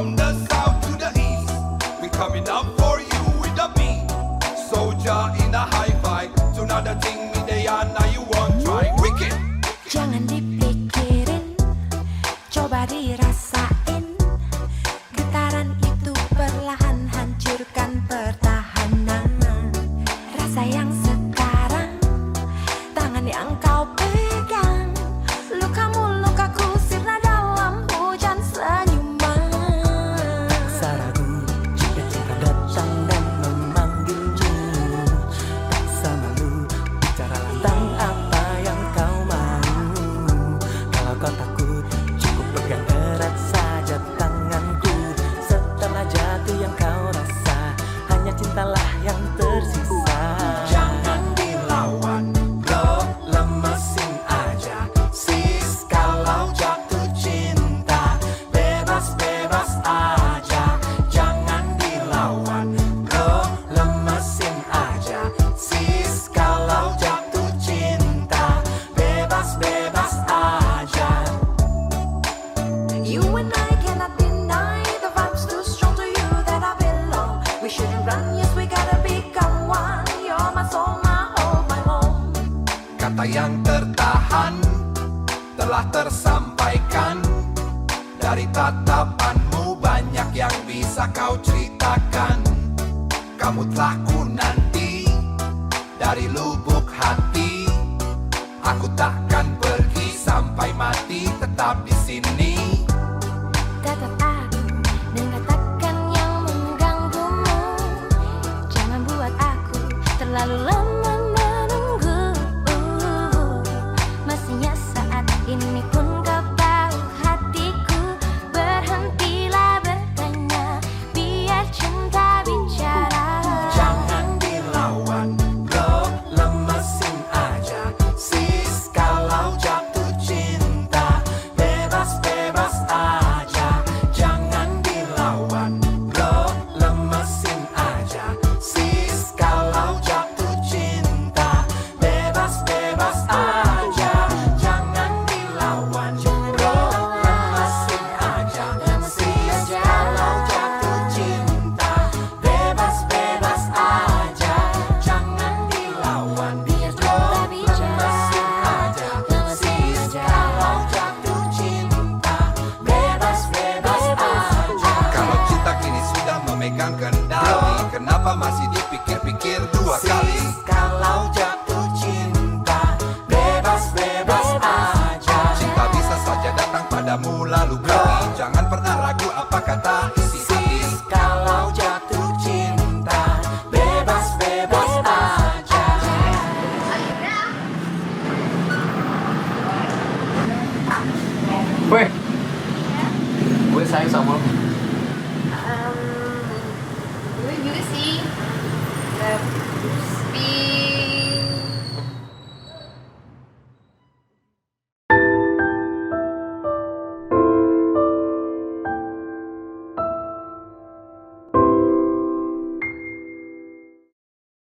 Sayang Jangan dipikirin, coba dirasain. Getaran itu perlahan hancurkan pertahanan. kata yang tertahan telah tersampaikan. Dari tatapanmu banyak yang bisa kau ceritakan. Kamu telah ku terlalu lama dua kali. Kalau jatuh cinta Bebas-bebas aja. Cinta bisa saja datang padamu lalu pergi Jangan pernah ragu apa kata isi hati Kalau jatuh cinta Bebas-bebas aja. Weh. Gue sayang sama lo. Um, gue juga sih.